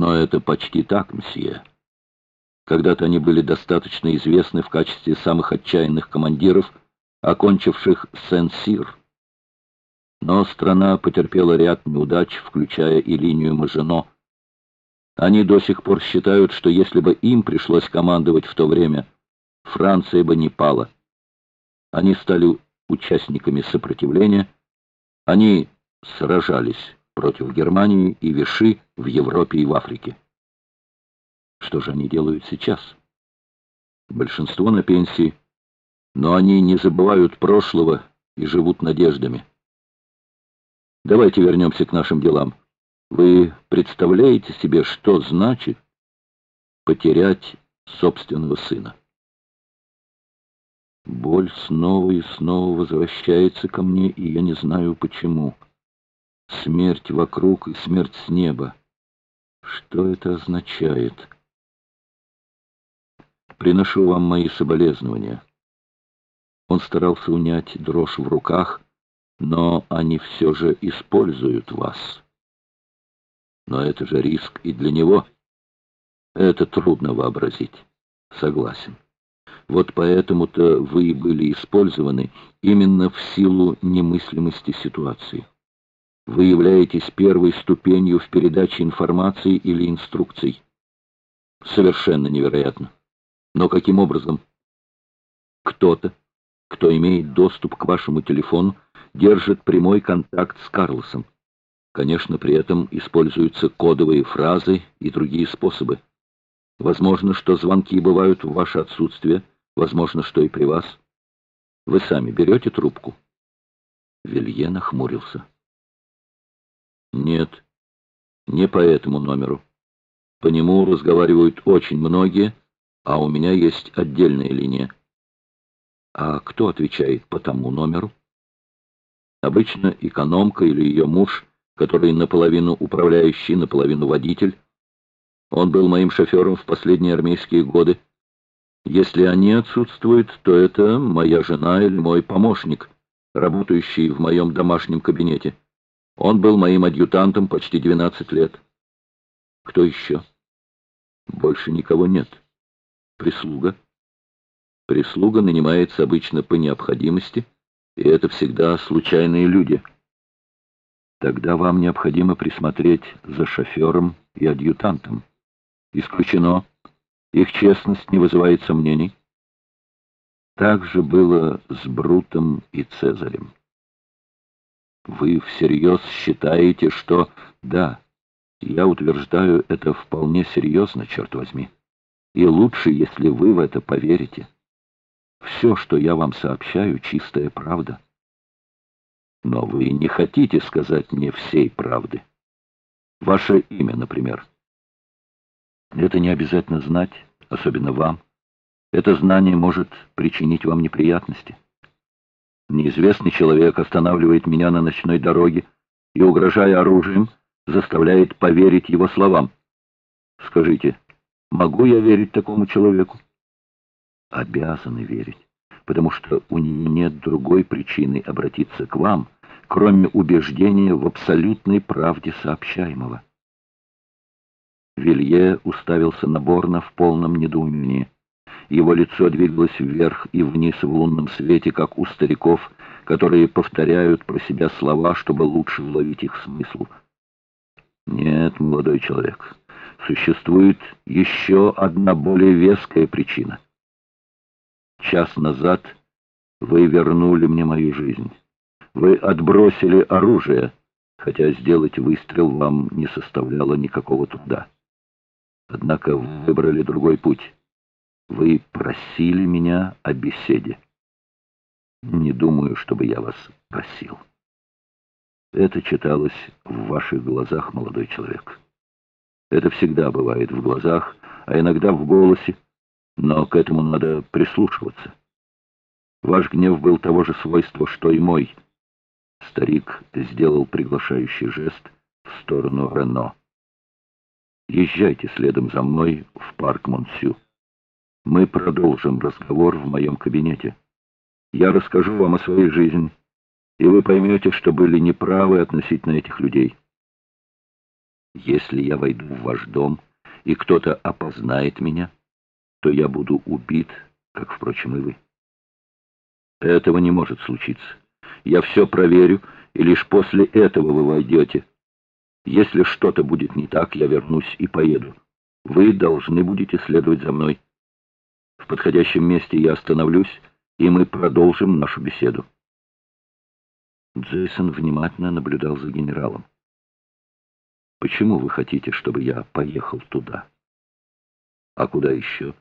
Но это почти так, мсье. Когда-то они были достаточно известны в качестве самых отчаянных командиров, окончивших Сен-Сир. Но страна потерпела ряд неудач, включая и линию Мажино. Они до сих пор считают, что если бы им пришлось командовать в то время, Франция бы не пала. Они стали участниками сопротивления, они сражались против Германии и Виши в Европе и в Африке. Что же они делают сейчас? Большинство на пенсии, но они не забывают прошлого и живут надеждами. Давайте вернемся к нашим делам. Вы представляете себе, что значит потерять собственного сына? Боль снова и снова возвращается ко мне, и я не знаю почему. Смерть вокруг и смерть с неба. Что это означает? Приношу вам мои соболезнования. Он старался унять дрожь в руках, но они все же используют вас. Но это же риск и для него. Это трудно вообразить. Согласен. Вот поэтому-то вы и были использованы именно в силу немыслимости ситуации. Вы являетесь первой ступенью в передаче информации или инструкций. Совершенно невероятно. Но каким образом? Кто-то, кто имеет доступ к вашему телефону, держит прямой контакт с Карлосом. Конечно, при этом используются кодовые фразы и другие способы. Возможно, что звонки бывают в ваше отсутствие, Возможно, что и при вас. Вы сами берете трубку?» Вилье нахмурился. «Нет, не по этому номеру. По нему разговаривают очень многие, а у меня есть отдельная линия. А кто отвечает по тому номеру? Обычно экономка или ее муж, который наполовину управляющий, наполовину водитель. Он был моим шофером в последние армейские годы. Если они отсутствуют, то это моя жена или мой помощник, работающий в моем домашнем кабинете. Он был моим адъютантом почти 12 лет. Кто еще? Больше никого нет. Прислуга. Прислуга нанимается обычно по необходимости, и это всегда случайные люди. Тогда вам необходимо присмотреть за шофером и адъютантом. Исключено, их честность не вызывает сомнений. Так же было с Брутом и Цезарем. Вы всерьез считаете, что... Да, я утверждаю это вполне серьезно, черт возьми. И лучше, если вы в это поверите. Все, что я вам сообщаю, чистая правда. Но вы не хотите сказать мне всей правды. Ваше имя, например. Это не обязательно знать, особенно вам. Это знание может причинить вам неприятности. Неизвестный человек останавливает меня на ночной дороге и, угрожая оружием, заставляет поверить его словам. Скажите, могу я верить такому человеку? Обязаны верить, потому что у нее нет другой причины обратиться к вам, кроме убеждения в абсолютной правде сообщаемого. Вилье уставился на Борна в полном недоумении. Его лицо двигалось вверх и вниз в лунном свете, как у стариков, которые повторяют про себя слова, чтобы лучше уловить их смысл. Нет, молодой человек, существует еще одна более веская причина. Час назад вы вернули мне мою жизнь. Вы отбросили оружие, хотя сделать выстрел вам не составляло никакого труда. Однако выбрали другой путь. Вы просили меня о беседе. Не думаю, чтобы я вас просил. Это читалось в ваших глазах, молодой человек. Это всегда бывает в глазах, а иногда в голосе, но к этому надо прислушиваться. Ваш гнев был того же свойства, что и мой. Старик сделал приглашающий жест в сторону Рено. Езжайте следом за мной в парк Монсю. Мы продолжим разговор в моем кабинете. Я расскажу вам о своей жизни, и вы поймете, что были неправы относительно этих людей. Если я войду в ваш дом, и кто-то опознает меня, то я буду убит, как, впрочем, и вы. Этого не может случиться. Я все проверю, и лишь после этого вы войдете. Если что-то будет не так, я вернусь и поеду. Вы должны будете следовать за мной. Подходящем месте я остановлюсь, и мы продолжим нашу беседу. Джейсон внимательно наблюдал за генералом. «Почему вы хотите, чтобы я поехал туда?» «А куда еще?»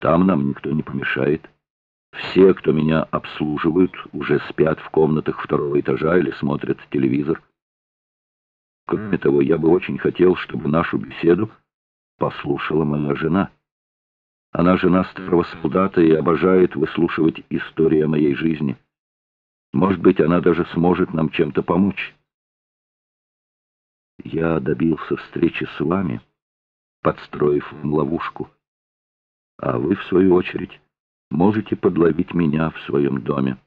«Там нам никто не помешает. Все, кто меня обслуживают, уже спят в комнатах второго этажа или смотрят телевизор. Кроме того, я бы очень хотел, чтобы нашу беседу послушала моя жена. Она жена старого солдата и обожает выслушивать истории о моей жизни». Может быть, она даже сможет нам чем-то помочь. Я добился встречи с вами, подстроив вам ловушку. А вы, в свою очередь, можете подловить меня в своем доме.